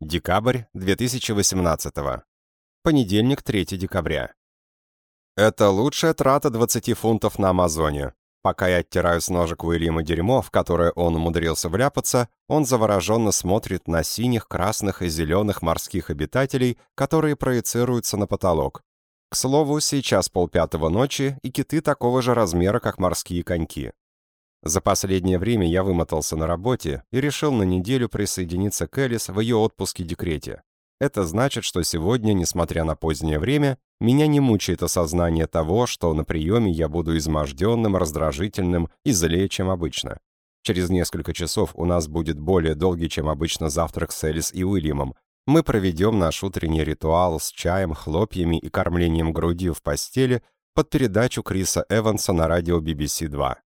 Декабрь 2018. Понедельник, 3 декабря. Это лучшая трата 20 фунтов на Амазоне. Пока я оттираю с ножек Уильяма дерьмо, в которое он умудрился вляпаться, он завороженно смотрит на синих, красных и зеленых морских обитателей, которые проецируются на потолок. К слову, сейчас полпятого ночи, и киты такого же размера, как морские коньки. За последнее время я вымотался на работе и решил на неделю присоединиться к Элис в ее отпуске-декрете. Это значит, что сегодня, несмотря на позднее время, меня не мучает осознание того, что на приеме я буду изможденным, раздражительным и злее, чем обычно. Через несколько часов у нас будет более долгий, чем обычно, завтрак с Элис и Уильямом. Мы проведем наш утренний ритуал с чаем, хлопьями и кормлением грудью в постели под передачу Криса Эванса на радио BBC 2.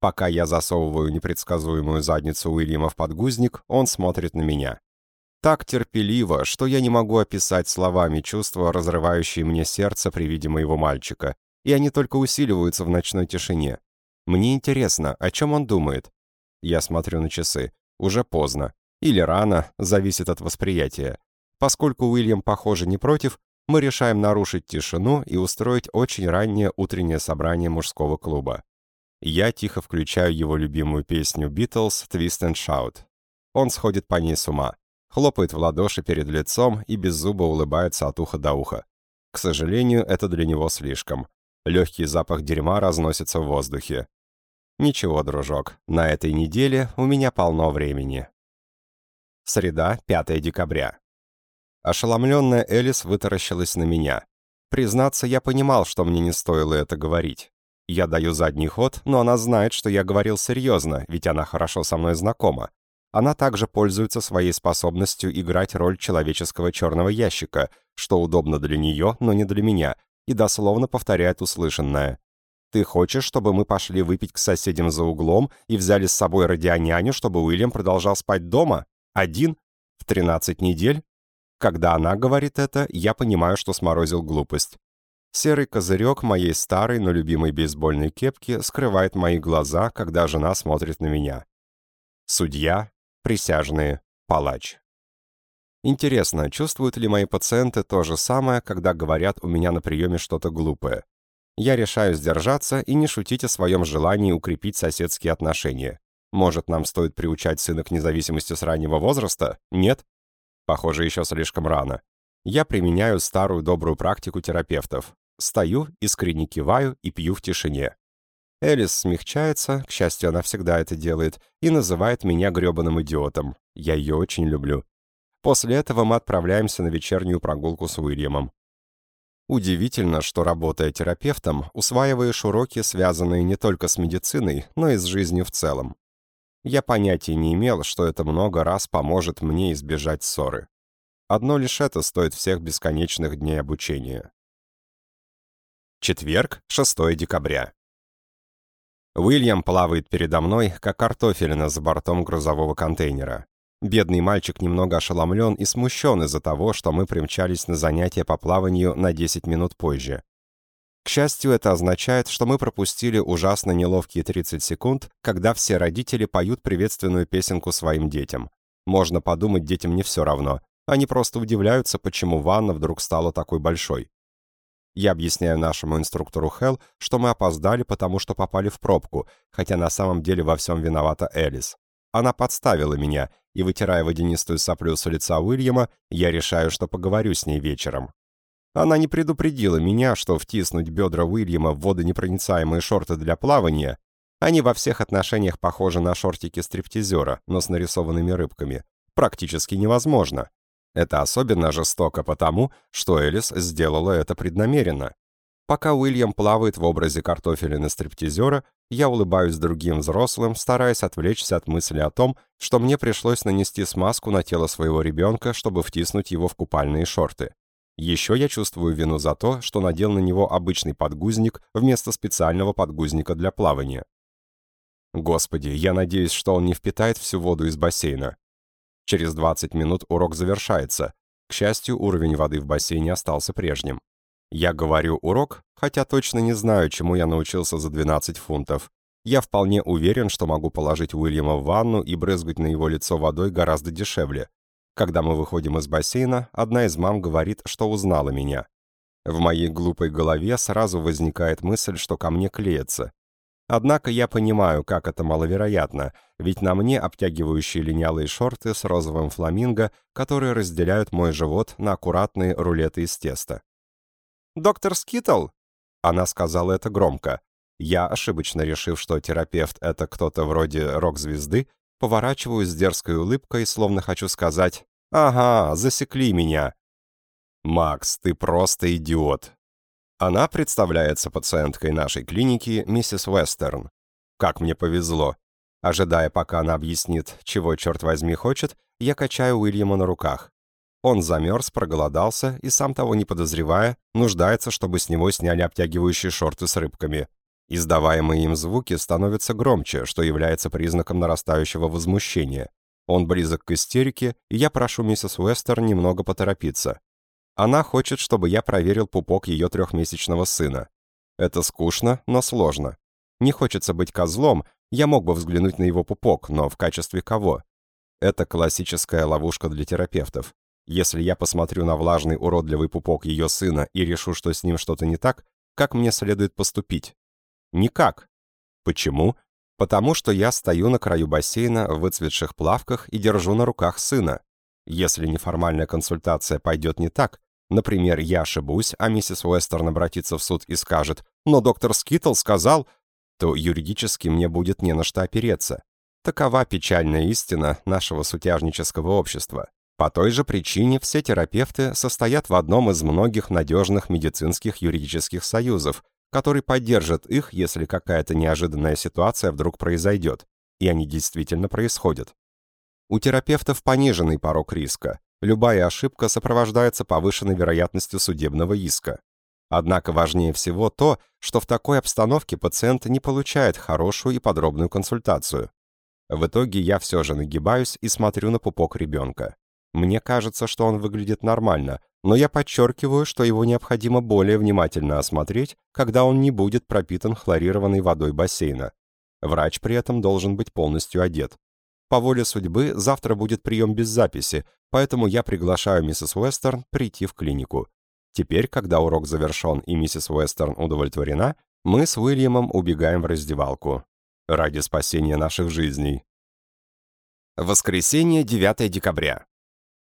Пока я засовываю непредсказуемую задницу Уильяма в подгузник, он смотрит на меня. Так терпеливо, что я не могу описать словами чувства, разрывающие мне сердце при виде моего мальчика, и они только усиливаются в ночной тишине. Мне интересно, о чем он думает. Я смотрю на часы. Уже поздно. Или рано, зависит от восприятия. Поскольку Уильям, похоже, не против, мы решаем нарушить тишину и устроить очень раннее утреннее собрание мужского клуба. Я тихо включаю его любимую песню Beatles «Twist and Shout». Он сходит по ней с ума, хлопает в ладоши перед лицом и без зуба улыбается от уха до уха. К сожалению, это для него слишком. Легкий запах дерьма разносится в воздухе. Ничего, дружок, на этой неделе у меня полно времени. Среда, 5 декабря. Ошеломленная Элис вытаращилась на меня. Признаться, я понимал, что мне не стоило это говорить. Я даю задний ход, но она знает, что я говорил серьезно, ведь она хорошо со мной знакома. Она также пользуется своей способностью играть роль человеческого черного ящика, что удобно для нее, но не для меня, и дословно повторяет услышанное. «Ты хочешь, чтобы мы пошли выпить к соседям за углом и взяли с собой радионяню, чтобы Уильям продолжал спать дома? Один? В 13 недель?» Когда она говорит это, я понимаю, что сморозил глупость. Серый козырек моей старой, но любимой бейсбольной кепки скрывает мои глаза, когда жена смотрит на меня. Судья, присяжные, палач. Интересно, чувствуют ли мои пациенты то же самое, когда говорят у меня на приеме что-то глупое? Я решаю сдержаться и не шутить о своем желании укрепить соседские отношения. Может, нам стоит приучать сына к независимости с раннего возраста? Нет? Похоже, еще слишком рано. Я применяю старую добрую практику терапевтов. Стою, искренне киваю и пью в тишине. Элис смягчается, к счастью, она всегда это делает, и называет меня грёбаным идиотом. Я ее очень люблю. После этого мы отправляемся на вечернюю прогулку с Уильямом. Удивительно, что, работая терапевтом, усваиваешь уроки, связанные не только с медициной, но и с жизнью в целом. Я понятия не имел, что это много раз поможет мне избежать ссоры. Одно лишь это стоит всех бесконечных дней обучения. Четверг, 6 декабря. Уильям плавает передо мной, как картофелина за бортом грузового контейнера. Бедный мальчик немного ошеломлен и смущен из-за того, что мы примчались на занятия по плаванию на 10 минут позже. К счастью, это означает, что мы пропустили ужасно неловкие 30 секунд, когда все родители поют приветственную песенку своим детям. Можно подумать, детям не все равно. Они просто удивляются, почему ванна вдруг стала такой большой. Я объясняю нашему инструктору Хелл, что мы опоздали, потому что попали в пробку, хотя на самом деле во всем виновата Элис. Она подставила меня, и, вытирая водянистую соплю с лица Уильяма, я решаю, что поговорю с ней вечером. Она не предупредила меня, что втиснуть бедра Уильяма в водонепроницаемые шорты для плавания они во всех отношениях похожи на шортики стриптизера, но с нарисованными рыбками. Практически невозможно. Это особенно жестоко потому, что Элис сделала это преднамеренно. Пока Уильям плавает в образе картофелина стриптизера, я улыбаюсь другим взрослым, стараясь отвлечься от мысли о том, что мне пришлось нанести смазку на тело своего ребенка, чтобы втиснуть его в купальные шорты. Еще я чувствую вину за то, что надел на него обычный подгузник вместо специального подгузника для плавания. Господи, я надеюсь, что он не впитает всю воду из бассейна. Через 20 минут урок завершается. К счастью, уровень воды в бассейне остался прежним. Я говорю урок, хотя точно не знаю, чему я научился за 12 фунтов. Я вполне уверен, что могу положить Уильяма в ванну и брызгать на его лицо водой гораздо дешевле. Когда мы выходим из бассейна, одна из мам говорит, что узнала меня. В моей глупой голове сразу возникает мысль, что ко мне клеятся. Однако я понимаю, как это маловероятно, ведь на мне обтягивающие линялые шорты с розовым фламинго, которые разделяют мой живот на аккуратные рулеты из теста. «Доктор Скитл?» Она сказала это громко. Я, ошибочно решив, что терапевт — это кто-то вроде рок-звезды, поворачиваюсь с дерзкой улыбкой, словно хочу сказать «Ага, засекли меня». «Макс, ты просто идиот», она представляется пациенткой нашей клиники, миссис Вестерн. Как мне повезло. Ожидая, пока она объяснит, чего, черт возьми, хочет, я качаю Уильяма на руках. Он замерз, проголодался и, сам того не подозревая, нуждается, чтобы с него сняли обтягивающие шорты с рыбками. Издаваемые им звуки становятся громче, что является признаком нарастающего возмущения. Он близок к истерике, и я прошу миссис Уэстер немного поторопиться. Она хочет, чтобы я проверил пупок ее трехмесячного сына. Это скучно, но сложно. Не хочется быть козлом, я мог бы взглянуть на его пупок, но в качестве кого? Это классическая ловушка для терапевтов. Если я посмотрю на влажный уродливый пупок ее сына и решу, что с ним что-то не так, как мне следует поступить? Никак. Почему? Потому что я стою на краю бассейна в выцветших плавках и держу на руках сына. Если неформальная консультация пойдет не так, Например, я ошибусь, а миссис Уэстерн обратится в суд и скажет «Но доктор Скитл сказал...» то юридически мне будет не на что опереться. Такова печальная истина нашего сутяжнического общества. По той же причине все терапевты состоят в одном из многих надежных медицинских юридических союзов, который поддержит их, если какая-то неожиданная ситуация вдруг произойдет. И они действительно происходят. У терапевтов пониженный порог риска, любая ошибка сопровождается повышенной вероятностью судебного иска. Однако важнее всего то, что в такой обстановке пациент не получает хорошую и подробную консультацию. В итоге я все же нагибаюсь и смотрю на пупок ребенка. Мне кажется, что он выглядит нормально, но я подчеркиваю, что его необходимо более внимательно осмотреть, когда он не будет пропитан хлорированной водой бассейна. Врач при этом должен быть полностью одет. По воле судьбы, завтра будет прием без записи, поэтому я приглашаю миссис Уэстерн прийти в клинику. Теперь, когда урок завершен и миссис Уэстерн удовлетворена, мы с Уильямом убегаем в раздевалку. Ради спасения наших жизней. Воскресенье, 9 декабря.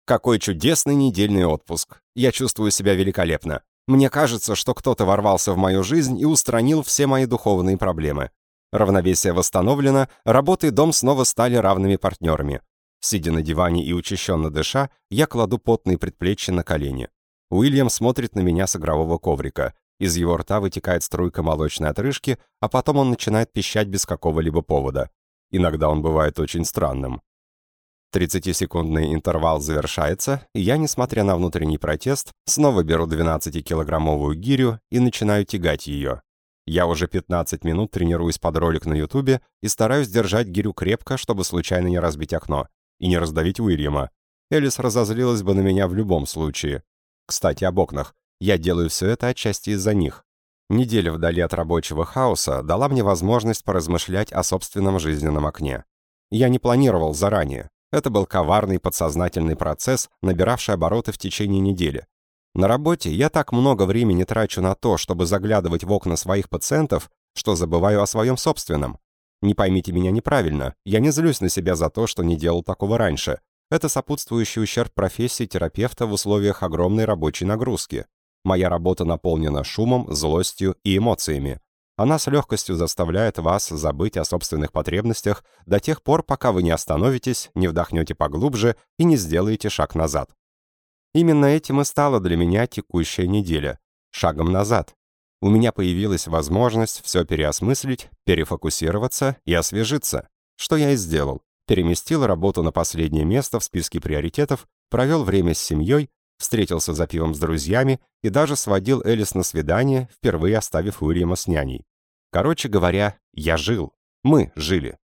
Какой чудесный недельный отпуск. Я чувствую себя великолепно. Мне кажется, что кто-то ворвался в мою жизнь и устранил все мои духовные проблемы. Равновесие восстановлено, работа и дом снова стали равными партнерами. Сидя на диване и учащенно дыша, я кладу потные предплечья на колени. Уильям смотрит на меня с игрового коврика. Из его рта вытекает струйка молочной отрыжки, а потом он начинает пищать без какого-либо повода. Иногда он бывает очень странным. 30-секундный интервал завершается, и я, несмотря на внутренний протест, снова беру 12-килограммовую гирю и начинаю тягать ее. Я уже 15 минут тренируюсь под ролик на ютубе и стараюсь держать гирю крепко, чтобы случайно не разбить окно и не раздавить Уильяма. Элис разозлилась бы на меня в любом случае. Кстати, об окнах. Я делаю все это отчасти из-за них. Неделя вдали от рабочего хаоса дала мне возможность поразмышлять о собственном жизненном окне. Я не планировал заранее. Это был коварный подсознательный процесс, набиравший обороты в течение недели. На работе я так много времени трачу на то, чтобы заглядывать в окна своих пациентов, что забываю о своем собственном. Не поймите меня неправильно, я не злюсь на себя за то, что не делал такого раньше. Это сопутствующий ущерб профессии терапевта в условиях огромной рабочей нагрузки. Моя работа наполнена шумом, злостью и эмоциями. Она с легкостью заставляет вас забыть о собственных потребностях до тех пор, пока вы не остановитесь, не вдохнете поглубже и не сделаете шаг назад. Именно этим и стала для меня текущая неделя. Шагом назад. У меня появилась возможность все переосмыслить, перефокусироваться и освежиться. Что я и сделал. Переместил работу на последнее место в списке приоритетов, провел время с семьей, встретился за пивом с друзьями и даже сводил Элис на свидание, впервые оставив Уильяма с няней. Короче говоря, я жил. Мы жили.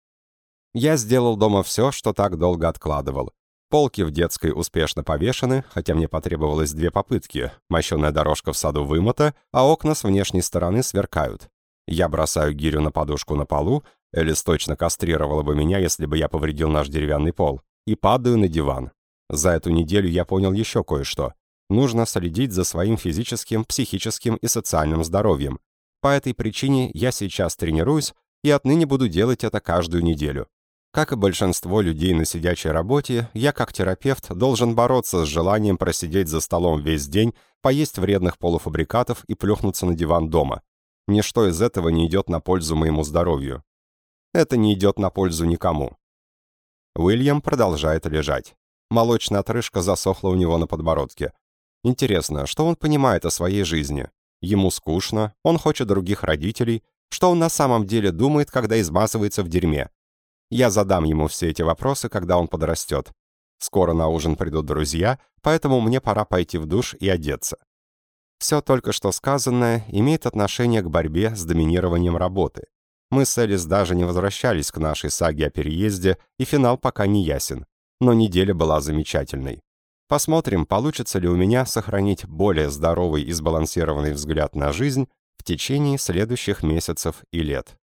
Я сделал дома все, что так долго откладывал. Полки в детской успешно повешены, хотя мне потребовалось две попытки. Мощеная дорожка в саду вымыта, а окна с внешней стороны сверкают. Я бросаю гирю на подушку на полу, Элис точно кастрировала бы меня, если бы я повредил наш деревянный пол, и падаю на диван. За эту неделю я понял еще кое-что. Нужно следить за своим физическим, психическим и социальным здоровьем. По этой причине я сейчас тренируюсь и отныне буду делать это каждую неделю. Как и большинство людей на сидячей работе, я как терапевт должен бороться с желанием просидеть за столом весь день, поесть вредных полуфабрикатов и плюхнуться на диван дома. Ничто из этого не идет на пользу моему здоровью. Это не идет на пользу никому. Уильям продолжает лежать. Молочная отрыжка засохла у него на подбородке. Интересно, что он понимает о своей жизни? Ему скучно, он хочет других родителей. Что он на самом деле думает, когда измазывается в дерьме? Я задам ему все эти вопросы, когда он подрастет. Скоро на ужин придут друзья, поэтому мне пора пойти в душ и одеться. Все только что сказанное имеет отношение к борьбе с доминированием работы. Мы с Элис даже не возвращались к нашей саге о переезде, и финал пока не ясен. Но неделя была замечательной. Посмотрим, получится ли у меня сохранить более здоровый и сбалансированный взгляд на жизнь в течение следующих месяцев и лет.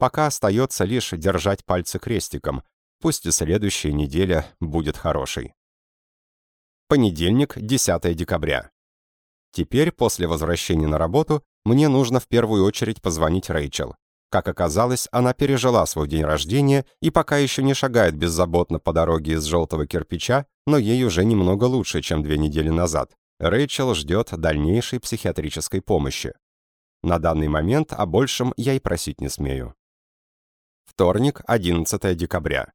Пока остается лишь держать пальцы крестиком, пусть и следующая неделя будет хорошей. Понедельник, 10 декабря. Теперь, после возвращения на работу, мне нужно в первую очередь позвонить Рэйчел. Как оказалось, она пережила свой день рождения и пока еще не шагает беззаботно по дороге из желтого кирпича, но ей уже немного лучше, чем две недели назад. Рэйчел ждет дальнейшей психиатрической помощи. На данный момент о большем я и просить не смею. Вторник, 11 декабря.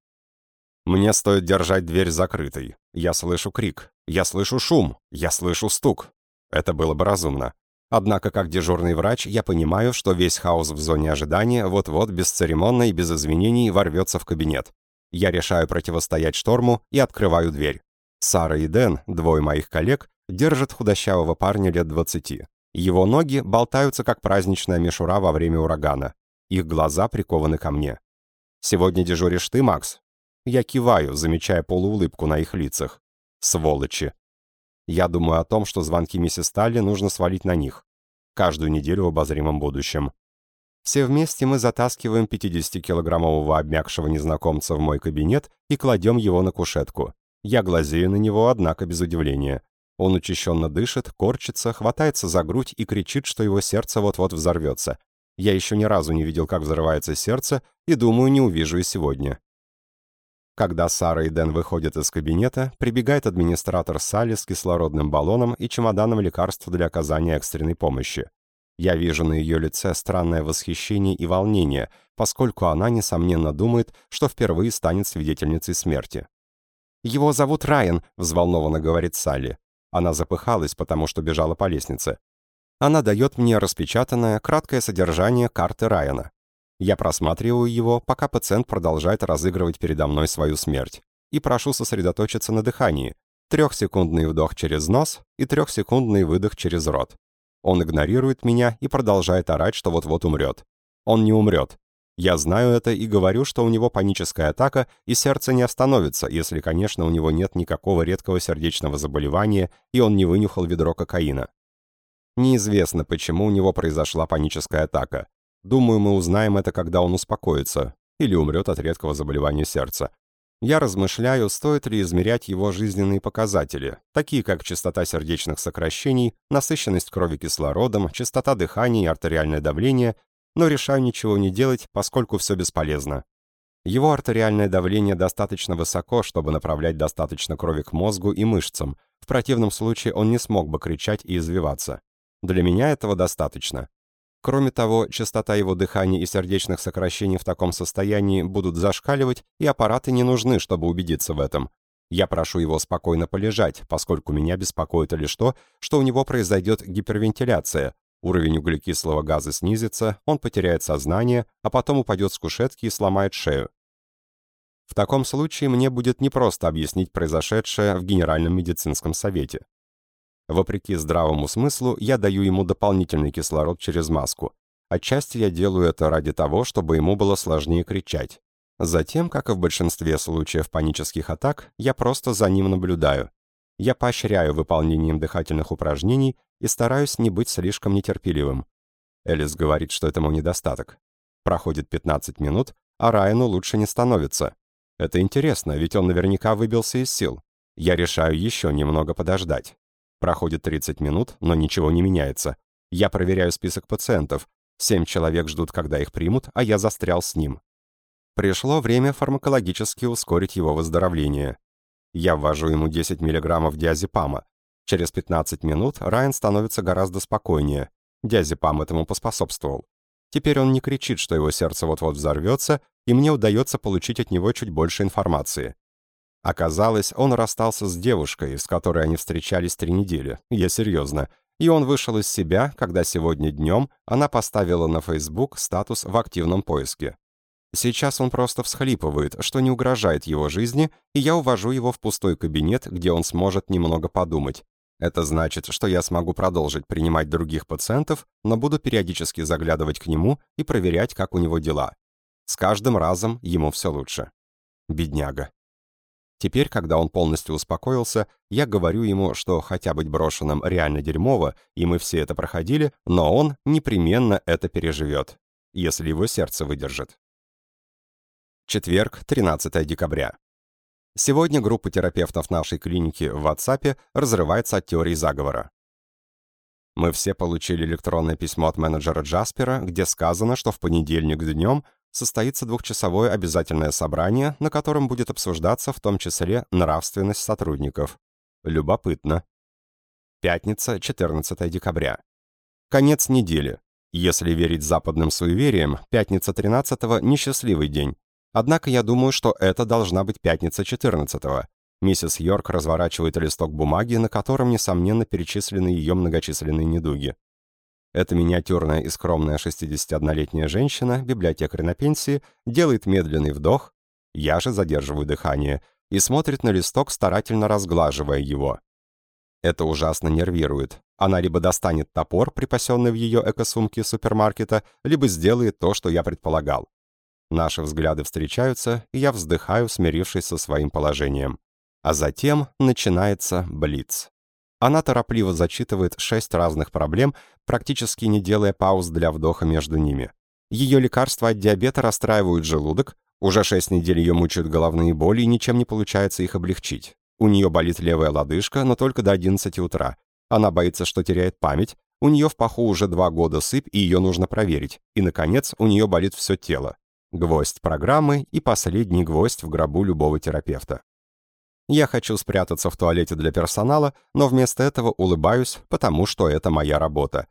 Мне стоит держать дверь закрытой. Я слышу крик. Я слышу шум. Я слышу стук. Это было бы разумно. Однако, как дежурный врач, я понимаю, что весь хаос в зоне ожидания вот-вот бесцеремонно и без извинений ворвется в кабинет. Я решаю противостоять шторму и открываю дверь. Сара и Дэн, двое моих коллег, держат худощавого парня лет 20. Его ноги болтаются, как праздничная мишура во время урагана. Их глаза прикованы ко мне. «Сегодня дежуришь ты, Макс?» Я киваю, замечая полуулыбку на их лицах. Сволочи. Я думаю о том, что звонки миссис Талли нужно свалить на них. Каждую неделю в обозримом будущем. Все вместе мы затаскиваем 50-килограммового обмякшего незнакомца в мой кабинет и кладем его на кушетку. Я глазею на него, однако без удивления. Он учащенно дышит, корчится, хватается за грудь и кричит, что его сердце вот-вот взорвется. Я еще ни разу не видел, как взрывается сердце, и думаю, не увижу и сегодня. Когда Сара и Дэн выходят из кабинета, прибегает администратор Салли с кислородным баллоном и чемоданом лекарств для оказания экстренной помощи. Я вижу на ее лице странное восхищение и волнение, поскольку она, несомненно, думает, что впервые станет свидетельницей смерти. «Его зовут Райан», — взволнованно говорит Салли. Она запыхалась, потому что бежала по лестнице. Она дает мне распечатанное, краткое содержание карты Райана. Я просматриваю его, пока пациент продолжает разыгрывать передо мной свою смерть. И прошу сосредоточиться на дыхании. Трехсекундный вдох через нос и трехсекундный выдох через рот. Он игнорирует меня и продолжает орать, что вот-вот умрет. Он не умрет. Я знаю это и говорю, что у него паническая атака, и сердце не остановится, если, конечно, у него нет никакого редкого сердечного заболевания, и он не вынюхал ведро кокаина. Неизвестно, почему у него произошла паническая атака. Думаю, мы узнаем это, когда он успокоится или умрет от редкого заболевания сердца. Я размышляю, стоит ли измерять его жизненные показатели, такие как частота сердечных сокращений, насыщенность крови кислородом, частота дыхания и артериальное давление, но решаю ничего не делать, поскольку все бесполезно. Его артериальное давление достаточно высоко, чтобы направлять достаточно крови к мозгу и мышцам. В противном случае он не смог бы кричать и извиваться. Для меня этого достаточно. Кроме того, частота его дыхания и сердечных сокращений в таком состоянии будут зашкаливать, и аппараты не нужны, чтобы убедиться в этом. Я прошу его спокойно полежать, поскольку меня беспокоит лишь то, что у него произойдет гипервентиляция, уровень углекислого газа снизится, он потеряет сознание, а потом упадет с кушетки и сломает шею. В таком случае мне будет непросто объяснить произошедшее в Генеральном медицинском совете. Вопреки здравому смыслу, я даю ему дополнительный кислород через маску. Отчасти я делаю это ради того, чтобы ему было сложнее кричать. Затем, как и в большинстве случаев панических атак, я просто за ним наблюдаю. Я поощряю выполнением дыхательных упражнений и стараюсь не быть слишком нетерпеливым. Элис говорит, что это мой недостаток. Проходит 15 минут, а Райану лучше не становится. Это интересно, ведь он наверняка выбился из сил. Я решаю еще немного подождать. Проходит 30 минут, но ничего не меняется. Я проверяю список пациентов. Семь человек ждут, когда их примут, а я застрял с ним. Пришло время фармакологически ускорить его выздоровление. Я ввожу ему 10 мг диазепама. Через 15 минут Райан становится гораздо спокойнее. Диазепам этому поспособствовал. Теперь он не кричит, что его сердце вот-вот взорвется, и мне удается получить от него чуть больше информации. Оказалось, он расстался с девушкой, с которой они встречались три недели. Я серьезно. И он вышел из себя, когда сегодня днем она поставила на Facebook статус в активном поиске. Сейчас он просто всхлипывает, что не угрожает его жизни, и я увожу его в пустой кабинет, где он сможет немного подумать. Это значит, что я смогу продолжить принимать других пациентов, но буду периодически заглядывать к нему и проверять, как у него дела. С каждым разом ему все лучше. Бедняга. Теперь, когда он полностью успокоился, я говорю ему, что хотя быть брошенным реально дерьмово, и мы все это проходили, но он непременно это переживет, если его сердце выдержит. Четверг, 13 декабря. Сегодня группа терапевтов нашей клиники в WhatsApp разрывается от теории заговора. Мы все получили электронное письмо от менеджера Джаспера, где сказано, что в понедельник днем состоится двухчасовое обязательное собрание, на котором будет обсуждаться в том числе нравственность сотрудников. Любопытно. Пятница, 14 декабря. Конец недели. Если верить западным суевериям, пятница 13-го – несчастливый день. Однако я думаю, что это должна быть пятница 14-го. Миссис Йорк разворачивает листок бумаги, на котором, несомненно, перечислены ее многочисленные недуги. Эта миниатюрная и скромная 61-летняя женщина, библиотекарь на пенсии, делает медленный вдох, я же задерживаю дыхание, и смотрит на листок, старательно разглаживая его. Это ужасно нервирует. Она либо достанет топор, припасенный в ее экосумке супермаркета, либо сделает то, что я предполагал. Наши взгляды встречаются, и я вздыхаю, смирившись со своим положением. А затем начинается блиц. Она торопливо зачитывает шесть разных проблем, практически не делая пауз для вдоха между ними. Ее лекарства от диабета расстраивают желудок, уже шесть недель ее мучают головные боли, и ничем не получается их облегчить. У нее болит левая лодыжка, но только до 11 утра. Она боится, что теряет память. У нее в паху уже два года сыпь, и ее нужно проверить. И, наконец, у нее болит все тело. Гвоздь программы и последний гвоздь в гробу любого терапевта. Я хочу спрятаться в туалете для персонала, но вместо этого улыбаюсь, потому что это моя работа.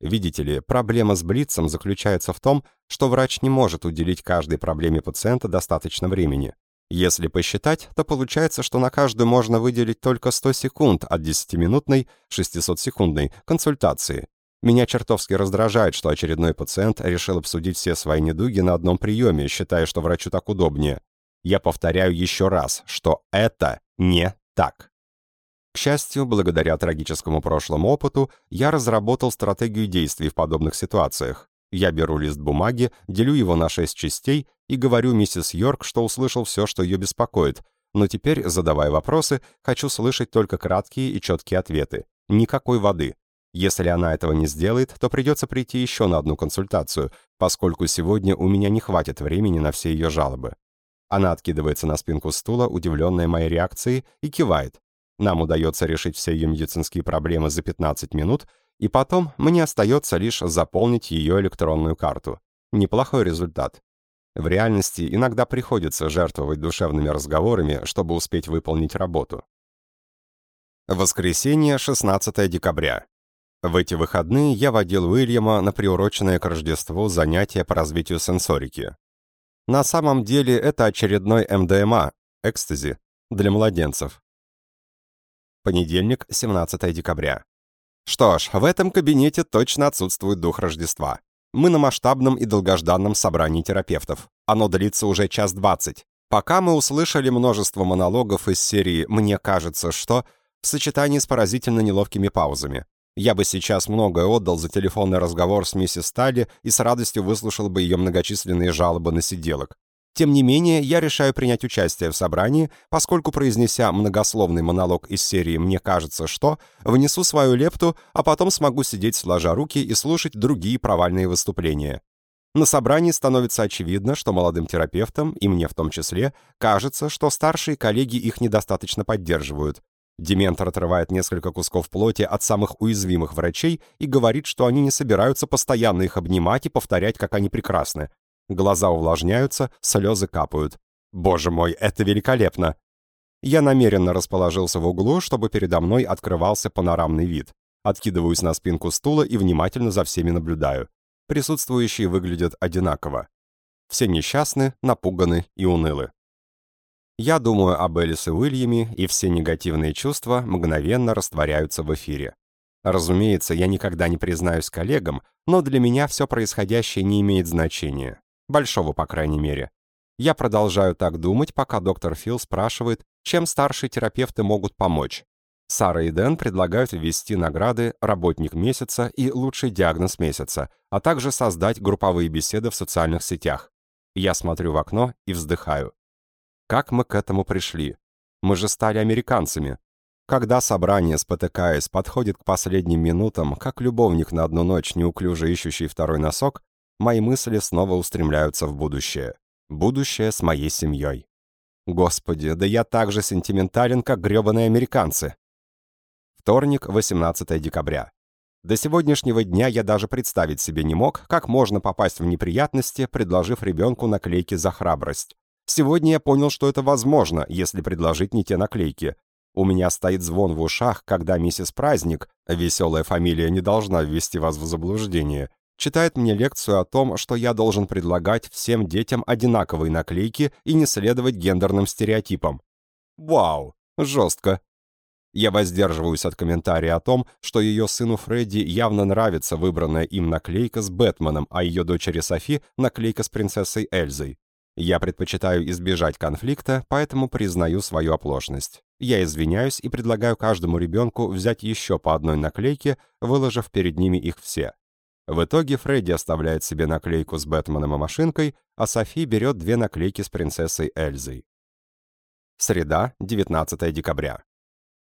Видите ли, проблема с Блицем заключается в том, что врач не может уделить каждой проблеме пациента достаточно времени. Если посчитать, то получается, что на каждую можно выделить только 100 секунд от 10-минутной, 600-секундной консультации. Меня чертовски раздражает, что очередной пациент решил обсудить все свои недуги на одном приеме, считая, что врачу так удобнее. Я повторяю еще раз, что это не так. К счастью, благодаря трагическому прошлому опыту, я разработал стратегию действий в подобных ситуациях. Я беру лист бумаги, делю его на шесть частей и говорю миссис Йорк, что услышал все, что ее беспокоит, но теперь, задавая вопросы, хочу слышать только краткие и четкие ответы. Никакой воды. Если она этого не сделает, то придется прийти еще на одну консультацию, поскольку сегодня у меня не хватит времени на все ее жалобы. Она откидывается на спинку стула, удивленная моей реакцией, и кивает. Нам удается решить все ее медицинские проблемы за 15 минут, и потом мне остается лишь заполнить ее электронную карту. Неплохой результат. В реальности иногда приходится жертвовать душевными разговорами, чтобы успеть выполнить работу. Воскресенье, 16 декабря. В эти выходные я водил Уильяма на приуроченное к Рождеству занятие по развитию сенсорики. На самом деле это очередной МДМА, экстази, для младенцев. Понедельник, 17 декабря. Что ж, в этом кабинете точно отсутствует дух Рождества. Мы на масштабном и долгожданном собрании терапевтов. Оно длится уже час двадцать. Пока мы услышали множество монологов из серии «Мне кажется, что...» в сочетании с поразительно неловкими паузами. Я бы сейчас многое отдал за телефонный разговор с миссис Талли и с радостью выслушал бы ее многочисленные жалобы на сиделок. Тем не менее, я решаю принять участие в собрании, поскольку, произнеся многословный монолог из серии «Мне кажется, что», внесу свою лепту, а потом смогу сидеть сложа руки и слушать другие провальные выступления. На собрании становится очевидно, что молодым терапевтам, и мне в том числе, кажется, что старшие коллеги их недостаточно поддерживают. Дементор отрывает несколько кусков плоти от самых уязвимых врачей и говорит, что они не собираются постоянно их обнимать и повторять, как они прекрасны. Глаза увлажняются, слезы капают. Боже мой, это великолепно! Я намеренно расположился в углу, чтобы передо мной открывался панорамный вид. Откидываюсь на спинку стула и внимательно за всеми наблюдаю. Присутствующие выглядят одинаково. Все несчастны, напуганы и унылы. Я думаю об Элис и Уильяме, и все негативные чувства мгновенно растворяются в эфире. Разумеется, я никогда не признаюсь коллегам, но для меня все происходящее не имеет значения. Большого, по крайней мере. Я продолжаю так думать, пока доктор Фил спрашивает, чем старшие терапевты могут помочь. Сара и Дэн предлагают ввести награды «Работник месяца» и «Лучший диагноз месяца», а также создать групповые беседы в социальных сетях. Я смотрю в окно и вздыхаю. Как мы к этому пришли? Мы же стали американцами. Когда собрание, спотыкаясь, подходит к последним минутам, как любовник на одну ночь, неуклюже ищущий второй носок, мои мысли снова устремляются в будущее. Будущее с моей семьей. Господи, да я так же сентиментален, как гребаные американцы. Вторник, 18 декабря. До сегодняшнего дня я даже представить себе не мог, как можно попасть в неприятности, предложив ребенку наклейки за храбрость. Сегодня я понял, что это возможно, если предложить не те наклейки. У меня стоит звон в ушах, когда миссис Праздник, веселая фамилия не должна ввести вас в заблуждение, читает мне лекцию о том, что я должен предлагать всем детям одинаковые наклейки и не следовать гендерным стереотипам. Вау, жестко. Я воздерживаюсь от комментария о том, что ее сыну Фредди явно нравится выбранная им наклейка с Бэтменом, а ее дочери Софи — наклейка с принцессой Эльзой. Я предпочитаю избежать конфликта, поэтому признаю свою оплошность. Я извиняюсь и предлагаю каждому ребенку взять еще по одной наклейке, выложив перед ними их все. В итоге Фредди оставляет себе наклейку с Бэтменом и машинкой, а Софи берет две наклейки с принцессой Эльзой. Среда, 19 декабря.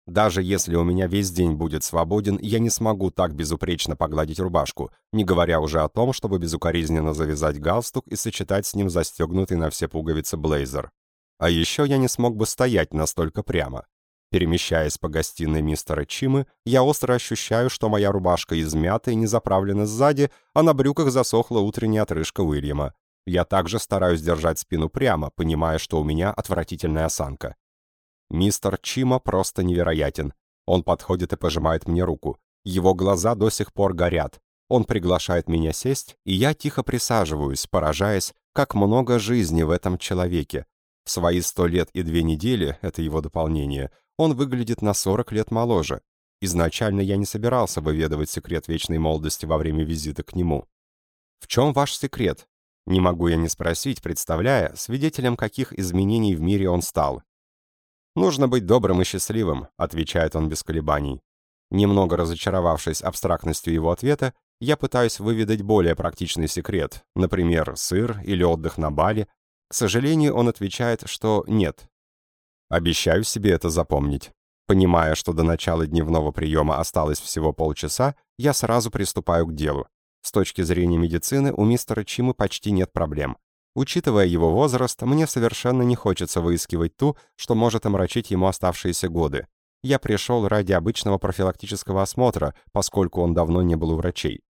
Даже если у меня весь день будет свободен, я не смогу так безупречно погладить рубашку, не говоря уже о том, чтобы безукоризненно завязать галстук и сочетать с ним застегнутый на все пуговицы блейзер. А еще я не смог бы стоять настолько прямо. Перемещаясь по гостиной мистера Чимы, я остро ощущаю, что моя рубашка измята и не заправлена сзади, а на брюках засохла утренняя отрыжка Уильяма. Я также стараюсь держать спину прямо, понимая, что у меня отвратительная осанка. Мистер Чима просто невероятен. Он подходит и пожимает мне руку. Его глаза до сих пор горят. Он приглашает меня сесть, и я тихо присаживаюсь, поражаясь, как много жизни в этом человеке. В свои сто лет и две недели, это его дополнение, он выглядит на 40 лет моложе. Изначально я не собирался выведывать секрет вечной молодости во время визита к нему. В чем ваш секрет? Не могу я не спросить, представляя, свидетелем каких изменений в мире он стал, «Нужно быть добрым и счастливым», — отвечает он без колебаний. Немного разочаровавшись абстрактностью его ответа, я пытаюсь выведать более практичный секрет, например, сыр или отдых на Бали. К сожалению, он отвечает, что нет. Обещаю себе это запомнить. Понимая, что до начала дневного приема осталось всего полчаса, я сразу приступаю к делу. С точки зрения медицины у мистера Чимы почти нет проблем. Учитывая его возраст, мне совершенно не хочется выискивать ту, что может омрачить ему оставшиеся годы. Я пришел ради обычного профилактического осмотра, поскольку он давно не был у врачей.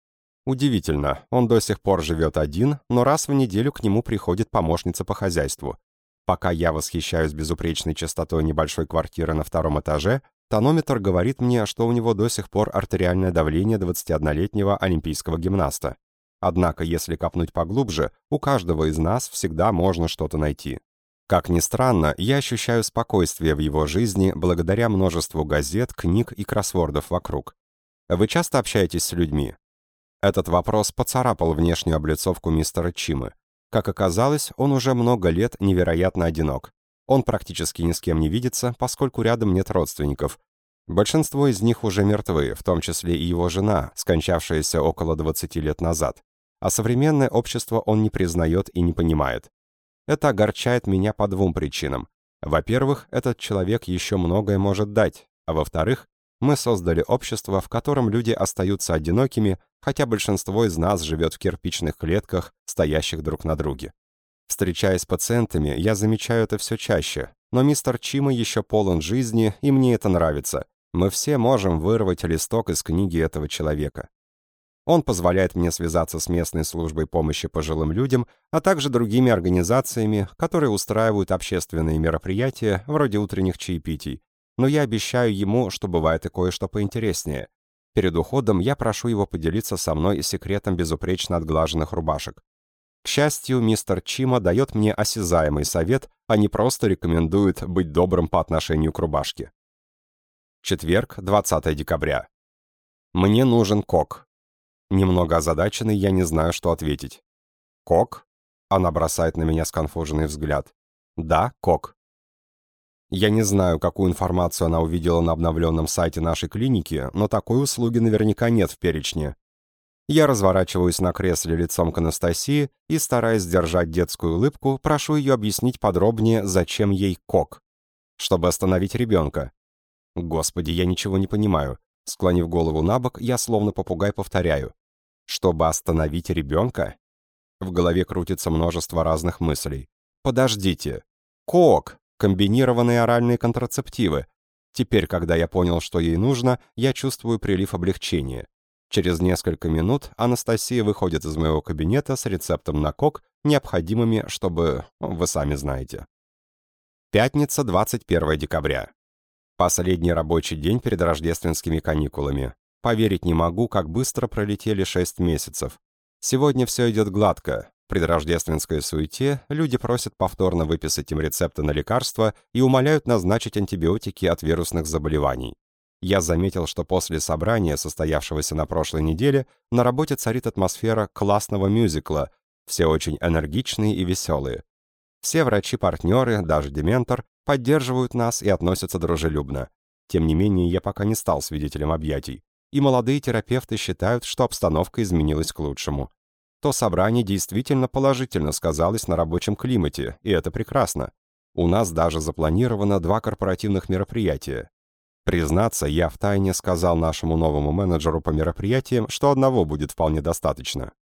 Удивительно, он до сих пор живет один, но раз в неделю к нему приходит помощница по хозяйству. Пока я восхищаюсь безупречной чистотой небольшой квартиры на втором этаже, тонометр говорит мне, что у него до сих пор артериальное давление 21-летнего олимпийского гимнаста. Однако, если копнуть поглубже, у каждого из нас всегда можно что-то найти. Как ни странно, я ощущаю спокойствие в его жизни благодаря множеству газет, книг и кроссвордов вокруг. Вы часто общаетесь с людьми? Этот вопрос поцарапал внешнюю облицовку мистера Чимы. Как оказалось, он уже много лет невероятно одинок. Он практически ни с кем не видится, поскольку рядом нет родственников. Большинство из них уже мертвы, в том числе и его жена, скончавшаяся около 20 лет назад а современное общество он не признает и не понимает. Это огорчает меня по двум причинам. Во-первых, этот человек еще многое может дать, а во-вторых, мы создали общество, в котором люди остаются одинокими, хотя большинство из нас живет в кирпичных клетках, стоящих друг на друге. Встречаясь с пациентами, я замечаю это все чаще, но мистер Чима еще полон жизни, и мне это нравится. Мы все можем вырвать листок из книги этого человека. Он позволяет мне связаться с местной службой помощи пожилым людям, а также другими организациями, которые устраивают общественные мероприятия, вроде утренних чаепитий. Но я обещаю ему, что бывает и кое-что поинтереснее. Перед уходом я прошу его поделиться со мной секретом безупречно отглаженных рубашек. К счастью, мистер Чима дает мне осязаемый совет, а не просто рекомендует быть добрым по отношению к рубашке. Четверг, 20 декабря. Мне нужен кок. Немного озадаченный, я не знаю, что ответить. Кок? Она бросает на меня сконфуженный взгляд. Да, кок. Я не знаю, какую информацию она увидела на обновленном сайте нашей клиники, но такой услуги наверняка нет в перечне. Я разворачиваюсь на кресле лицом к Анастасии и, стараясь сдержать детскую улыбку, прошу ее объяснить подробнее, зачем ей кок. Чтобы остановить ребенка. Господи, я ничего не понимаю. Склонив голову на бок, я словно попугай повторяю. Чтобы остановить ребенка? В голове крутится множество разных мыслей. Подождите. Кок! Комбинированные оральные контрацептивы. Теперь, когда я понял, что ей нужно, я чувствую прилив облегчения. Через несколько минут Анастасия выходит из моего кабинета с рецептом на кок, необходимыми, чтобы... вы сами знаете. Пятница, 21 декабря. Последний рабочий день перед рождественскими каникулами. Поверить не могу, как быстро пролетели 6 месяцев. Сегодня все идет гладко. При рождественской суете люди просят повторно выписать им рецепты на лекарства и умоляют назначить антибиотики от вирусных заболеваний. Я заметил, что после собрания, состоявшегося на прошлой неделе, на работе царит атмосфера классного мюзикла, все очень энергичные и веселые. Все врачи-партнеры, даже дементор, поддерживают нас и относятся дружелюбно. Тем не менее, я пока не стал свидетелем объятий, и молодые терапевты считают, что обстановка изменилась к лучшему. То собрание действительно положительно сказалось на рабочем климате, и это прекрасно. У нас даже запланировано два корпоративных мероприятия Признаться, я втайне сказал нашему новому менеджеру по мероприятиям, что одного будет вполне достаточно.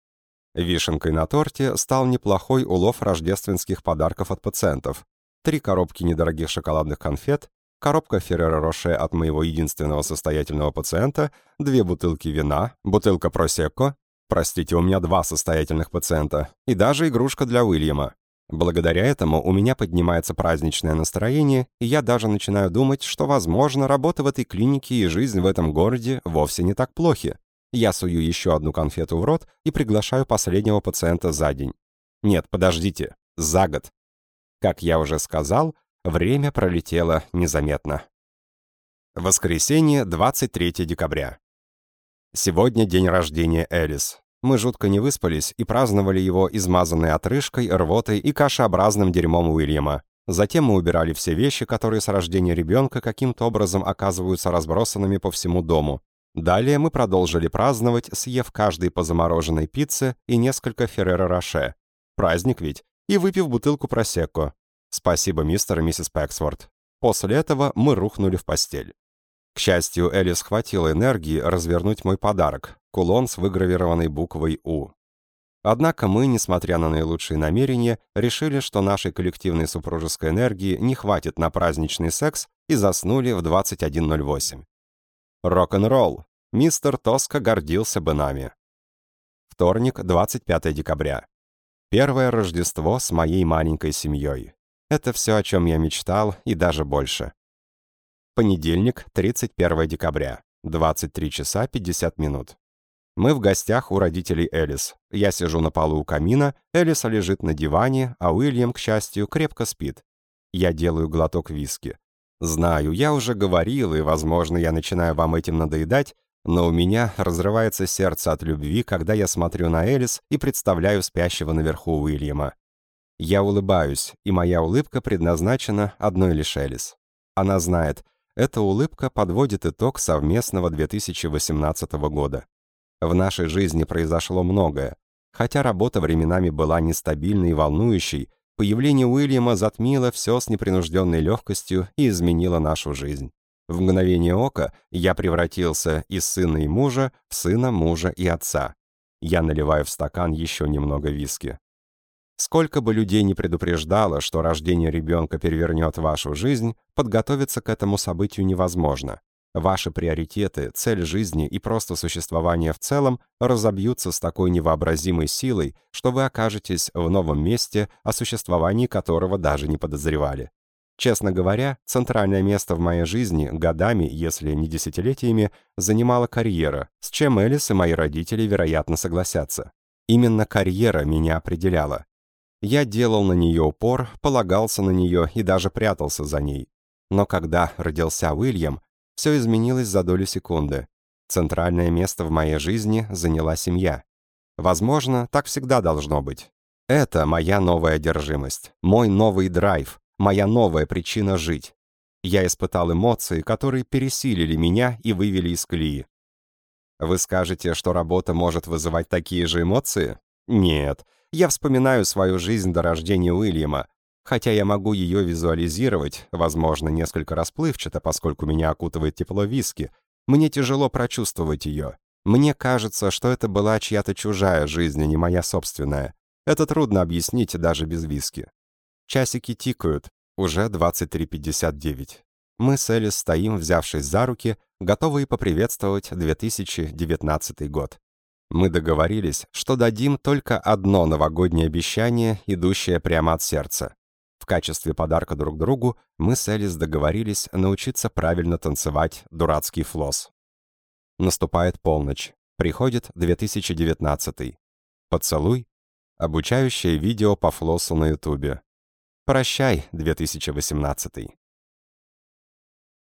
Вишенкой на торте стал неплохой улов рождественских подарков от пациентов. Три коробки недорогих шоколадных конфет, коробка Ферреро Роше от моего единственного состоятельного пациента, две бутылки вина, бутылка Просекко, простите, у меня два состоятельных пациента, и даже игрушка для Уильяма. Благодаря этому у меня поднимается праздничное настроение, и я даже начинаю думать, что, возможно, работа в этой клинике и жизнь в этом городе вовсе не так плохи. Я сую еще одну конфету в рот и приглашаю последнего пациента за день. Нет, подождите, за год. Как я уже сказал, время пролетело незаметно. Воскресенье, 23 декабря. Сегодня день рождения Элис. Мы жутко не выспались и праздновали его измазанной отрыжкой, рвотой и кашеобразным дерьмом Уильяма. Затем мы убирали все вещи, которые с рождения ребенка каким-то образом оказываются разбросанными по всему дому. Далее мы продолжили праздновать, съев каждый по замороженной пицце и несколько Ферреро Роше. Праздник ведь. И выпив бутылку просекко. Спасибо, мистер и миссис Пэксворт. После этого мы рухнули в постель. К счастью, Элис хватило энергии развернуть мой подарок — кулон с выгравированной буквой «У». Однако мы, несмотря на наилучшие намерения, решили, что нашей коллективной супружеской энергии не хватит на праздничный секс и заснули в 21.08. Рок-н-ролл. Мистер Тоска гордился бы нами. Вторник, 25 декабря. Первое Рождество с моей маленькой семьей. Это все, о чем я мечтал, и даже больше. Понедельник, 31 декабря. 23 часа 50 минут. Мы в гостях у родителей Элис. Я сижу на полу у камина, Элис лежит на диване, а Уильям, к счастью, крепко спит. Я делаю глоток виски. Знаю, я уже говорил, и, возможно, я начинаю вам этим надоедать, но у меня разрывается сердце от любви, когда я смотрю на Элис и представляю спящего наверху Уильяма. Я улыбаюсь, и моя улыбка предназначена одной лишь Элис. Она знает, эта улыбка подводит итог совместного 2018 года. В нашей жизни произошло многое. Хотя работа временами была нестабильной и волнующей, появление Уильяма затмило все с непринужденной легкостью и изменило нашу жизнь. В мгновение ока я превратился из сына и мужа в сына мужа и отца. Я наливаю в стакан еще немного виски. Сколько бы людей не предупреждало, что рождение ребенка перевернет вашу жизнь, подготовиться к этому событию невозможно. Ваши приоритеты, цель жизни и просто существование в целом разобьются с такой невообразимой силой, что вы окажетесь в новом месте, о существовании которого даже не подозревали. Честно говоря, центральное место в моей жизни годами, если не десятилетиями, занимала карьера, с чем Элис и мои родители, вероятно, согласятся. Именно карьера меня определяла. Я делал на нее упор, полагался на нее и даже прятался за ней. Но когда родился Уильям, все изменилось за долю секунды. Центральное место в моей жизни заняла семья. Возможно, так всегда должно быть. Это моя новая одержимость, мой новый драйв, моя новая причина жить. Я испытал эмоции, которые пересилили меня и вывели из колеи. Вы скажете, что работа может вызывать такие же эмоции? Нет. Я вспоминаю свою жизнь до рождения Уильяма, Хотя я могу ее визуализировать, возможно, несколько расплывчато, поскольку меня окутывает тепло виски, мне тяжело прочувствовать ее. Мне кажется, что это была чья-то чужая жизнь, а не моя собственная. Это трудно объяснить даже без виски. Часики тикают, уже 23.59. Мы с Элис стоим, взявшись за руки, готовые поприветствовать 2019 год. Мы договорились, что дадим только одно новогоднее обещание, идущее прямо от сердца. В качестве подарка друг другу мы с Элис договорились научиться правильно танцевать дурацкий флосс. Наступает полночь. Приходит 2019. Поцелуй. Обучающее видео по флоссу на ютубе. Прощай, 2018.